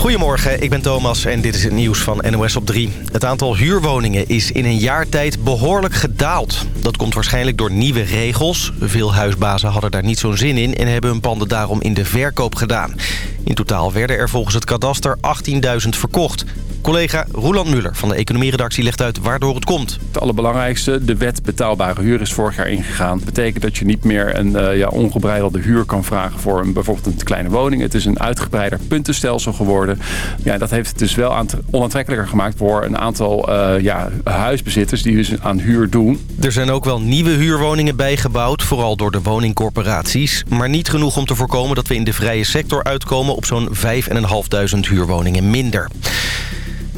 Goedemorgen, ik ben Thomas en dit is het nieuws van NOS op 3. Het aantal huurwoningen is in een jaar tijd behoorlijk gedaald. Dat komt waarschijnlijk door nieuwe regels. Veel huisbazen hadden daar niet zo'n zin in... en hebben hun panden daarom in de verkoop gedaan. In totaal werden er volgens het kadaster 18.000 verkocht. Collega Roland Muller van de economieredactie legt uit waardoor het komt. Het allerbelangrijkste, de wet betaalbare huur is vorig jaar ingegaan. Dat betekent dat je niet meer een uh, ja, ongebreidelde huur kan vragen voor een, bijvoorbeeld een kleine woning. Het is een uitgebreider puntenstelsel geworden. Ja, dat heeft het dus wel onaantrekkelijker gemaakt voor een aantal uh, ja, huisbezitters die dus aan huur doen. Er zijn ook wel nieuwe huurwoningen bijgebouwd, vooral door de woningcorporaties. Maar niet genoeg om te voorkomen dat we in de vrije sector uitkomen op zo'n 5.500 huurwoningen minder.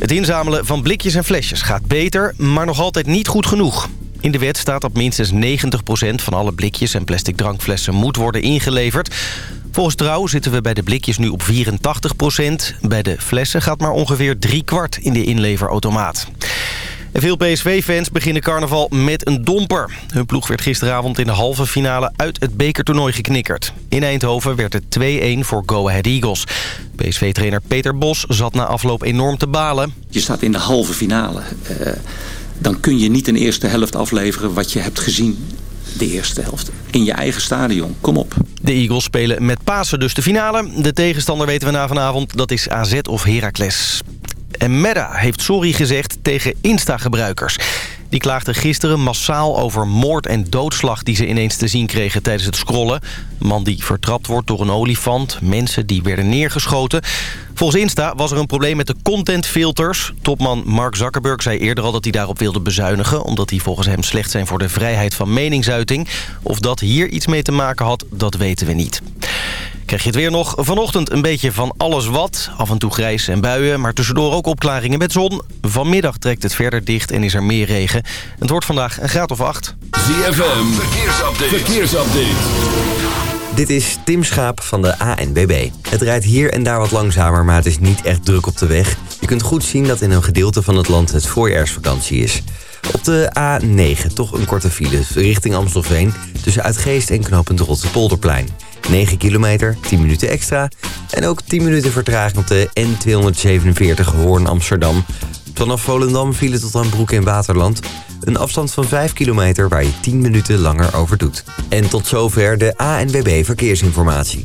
Het inzamelen van blikjes en flesjes gaat beter, maar nog altijd niet goed genoeg. In de wet staat dat minstens 90% van alle blikjes en plastic drankflessen moet worden ingeleverd. Volgens Trouw zitten we bij de blikjes nu op 84%. Bij de flessen gaat maar ongeveer drie kwart in de inleverautomaat. En veel PSV-fans beginnen carnaval met een domper. Hun ploeg werd gisteravond in de halve finale uit het bekertoernooi geknikkerd. In Eindhoven werd het 2-1 voor Go Ahead Eagles. PSV-trainer Peter Bos zat na afloop enorm te balen. Je staat in de halve finale. Uh, dan kun je niet een eerste helft afleveren wat je hebt gezien de eerste helft. In je eigen stadion. Kom op. De Eagles spelen met Pasen dus de finale. De tegenstander weten we na vanavond. Dat is AZ of Heracles. En Meta heeft sorry gezegd tegen Insta-gebruikers. Die klaagden gisteren massaal over moord en doodslag die ze ineens te zien kregen tijdens het scrollen. Man die vertrapt wordt door een olifant, mensen die werden neergeschoten. Volgens Insta was er een probleem met de contentfilters. Topman Mark Zuckerberg zei eerder al dat hij daarop wilde bezuinigen... omdat die volgens hem slecht zijn voor de vrijheid van meningsuiting. Of dat hier iets mee te maken had, dat weten we niet. Krijg je het weer nog. Vanochtend een beetje van alles wat. Af en toe grijs en buien, maar tussendoor ook opklaringen met zon. Vanmiddag trekt het verder dicht en is er meer regen. Het wordt vandaag een graad of acht. ZFM, verkeersupdate. verkeersupdate. Dit is Tim Schaap van de ANBB. Het rijdt hier en daar wat langzamer, maar het is niet echt druk op de weg. Je kunt goed zien dat in een gedeelte van het land het voorjaarsvakantie is. Op de A9 toch een korte file richting Amstelveen... tussen Uitgeest en knooppunt Rotterpolderplein. 9 kilometer, 10 minuten extra. En ook 10 minuten vertraging op de N247 Hoorn-Amsterdam. Vanaf Volendam vielen tot aan Broek in Waterland. Een afstand van 5 kilometer waar je 10 minuten langer over doet. En tot zover de ANWB Verkeersinformatie.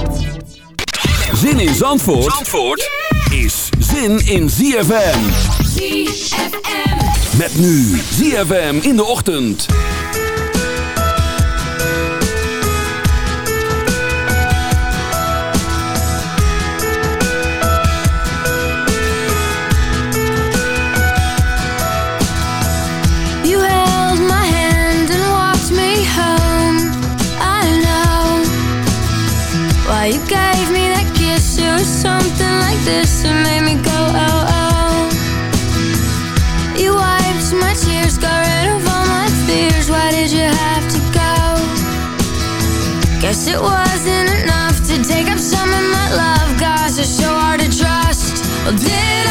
Zin in Zandvoort, Zandvoort is zin in ZFM. ZFM. Met nu ZFM in de ochtend. You held my hand and walked me home. I know why you gave me that kiss. It was something like this that made me go oh oh. You wiped my tears, got rid of all my fears. Why did you have to go? Guess it wasn't enough to take up some of my love. Gosh, it's so hard to trust. Well, did I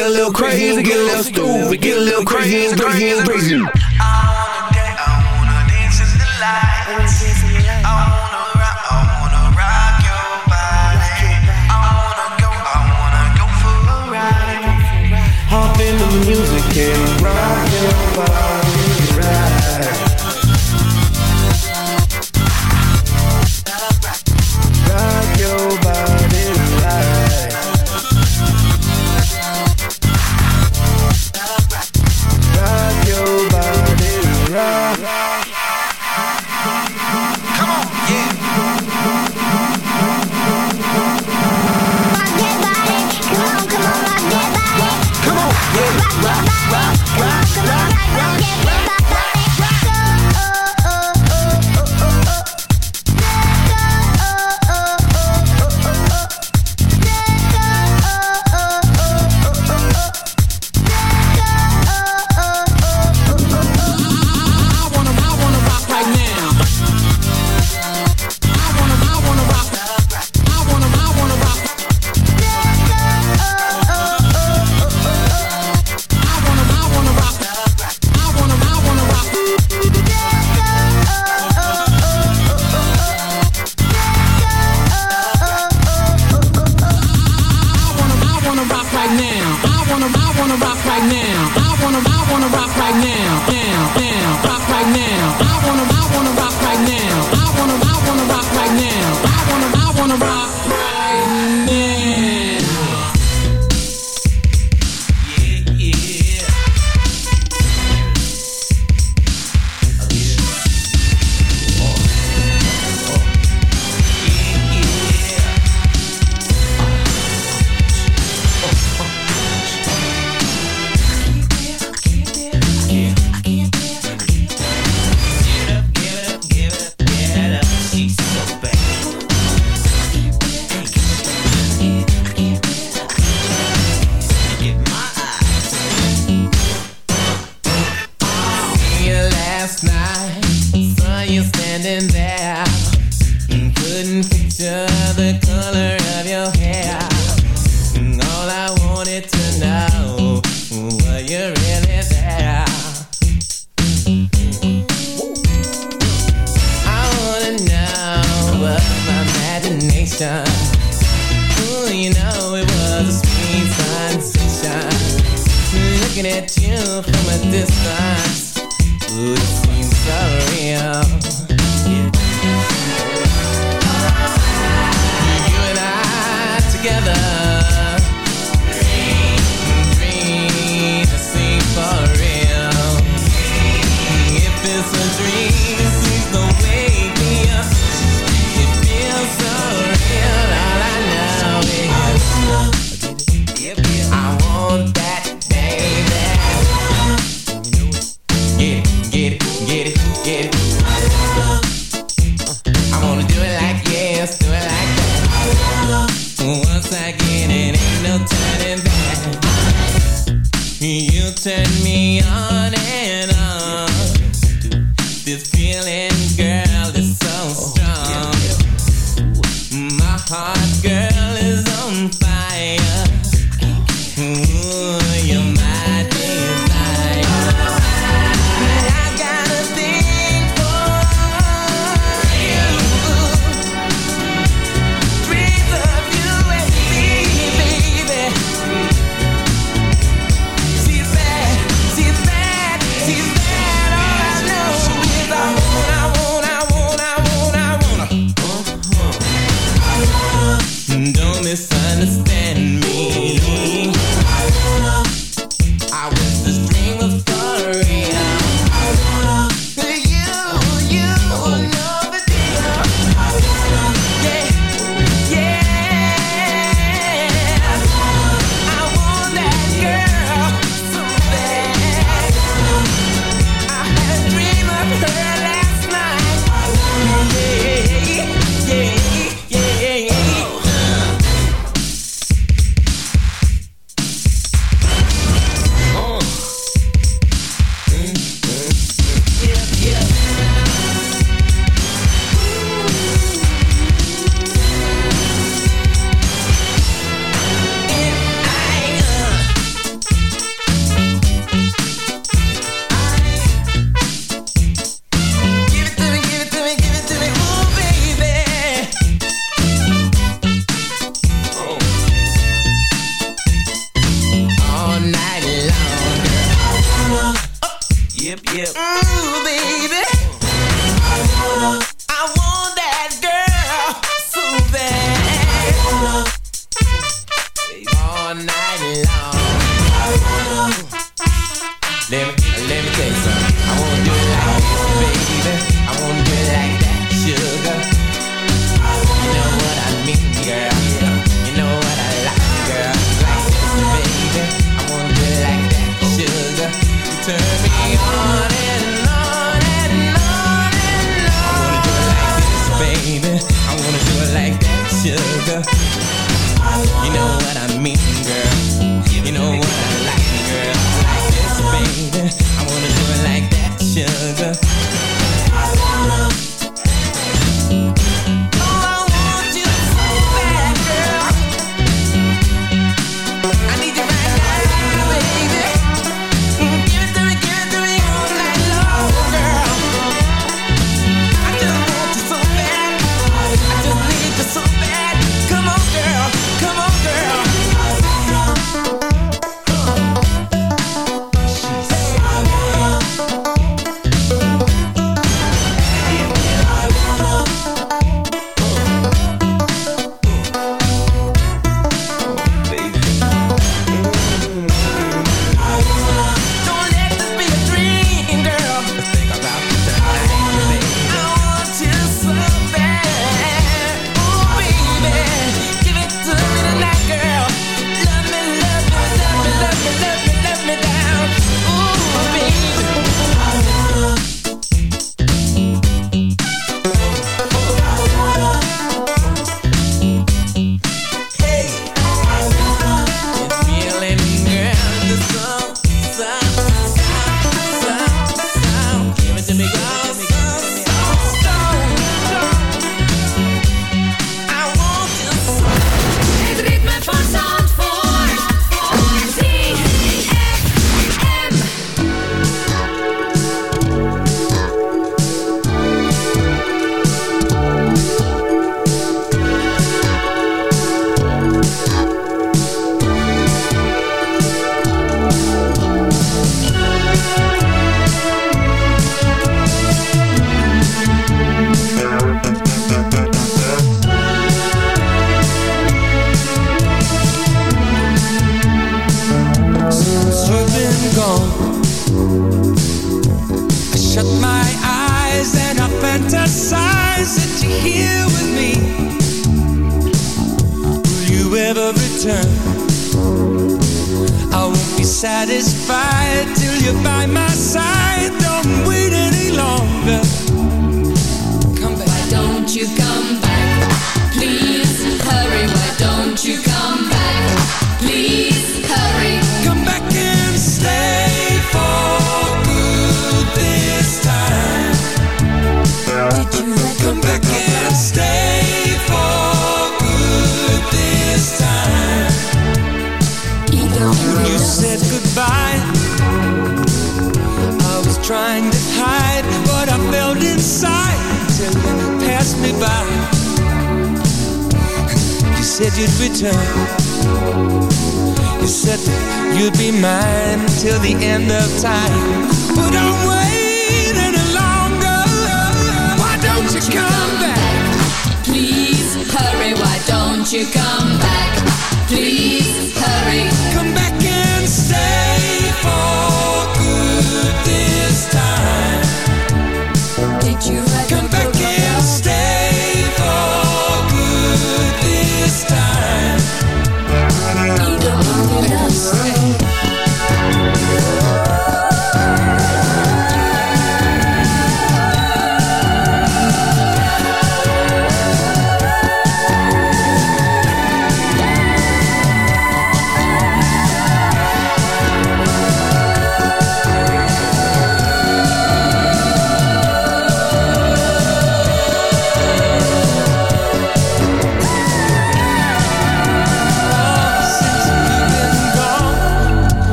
get a little crazy, get a little stupid, get a little crazy, crazy, crazy. I wanna dance, I wanna dance in the lights. I wanna rock, I wanna rock your body. I wanna go, I wanna go for a ride. Hop in the music and rock your body.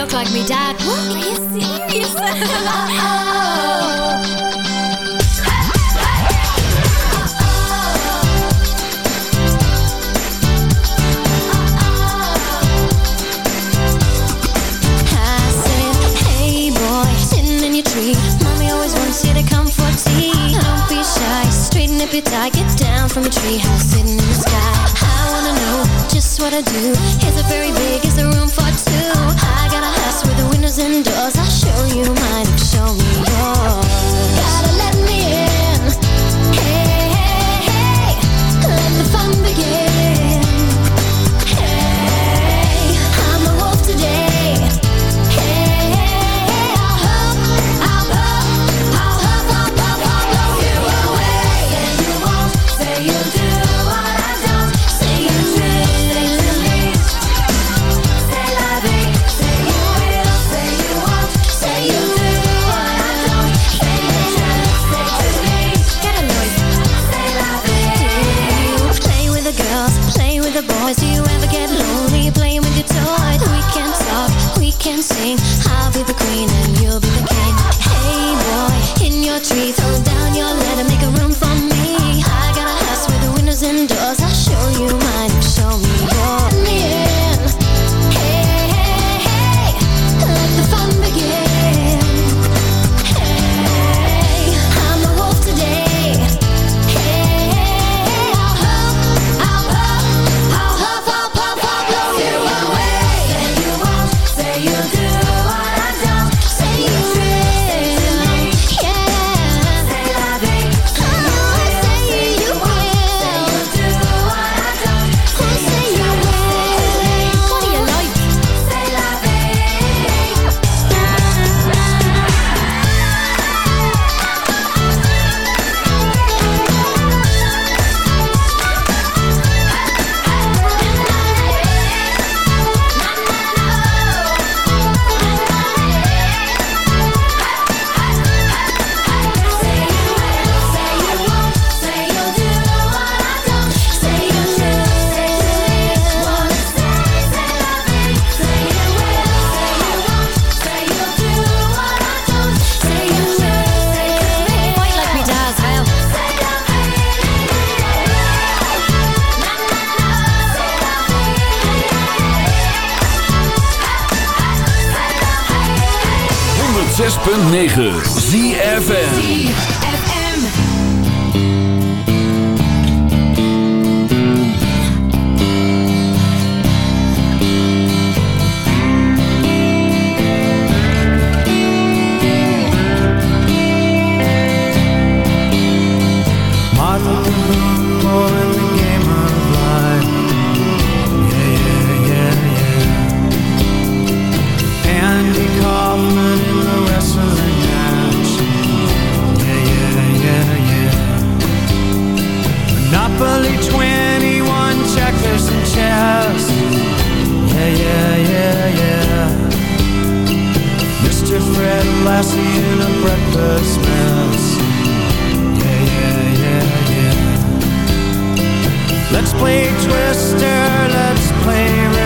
look like me dad. What? Are you serious? oh. Mommy always wants you to come for tea Don't be shy, straighten up your tie Get down from a treehouse sitting in the sky I wanna know just what I do Is it very big, is there room for closing doors, I'll show you my twister, let's play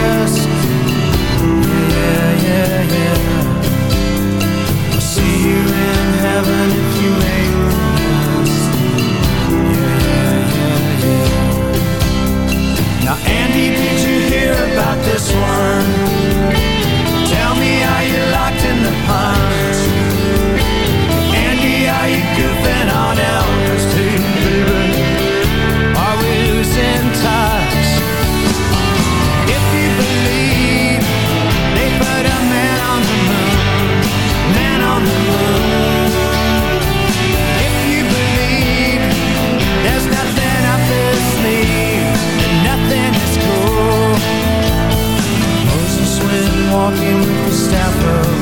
walking with the staff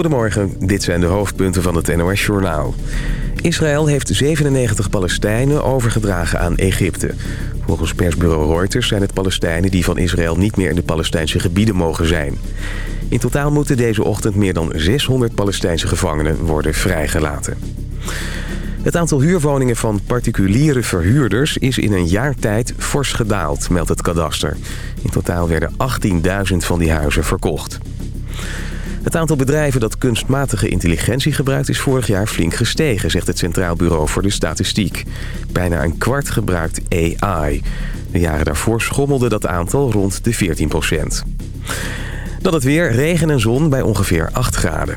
Goedemorgen, dit zijn de hoofdpunten van het NOS-journaal. Israël heeft 97 Palestijnen overgedragen aan Egypte. Volgens persbureau Reuters zijn het Palestijnen die van Israël niet meer in de Palestijnse gebieden mogen zijn. In totaal moeten deze ochtend meer dan 600 Palestijnse gevangenen worden vrijgelaten. Het aantal huurwoningen van particuliere verhuurders is in een jaar tijd fors gedaald, meldt het kadaster. In totaal werden 18.000 van die huizen verkocht. Het aantal bedrijven dat kunstmatige intelligentie gebruikt is vorig jaar flink gestegen, zegt het Centraal Bureau voor de Statistiek. Bijna een kwart gebruikt AI. De jaren daarvoor schommelde dat aantal rond de 14 procent. Dan het weer, regen en zon bij ongeveer 8 graden.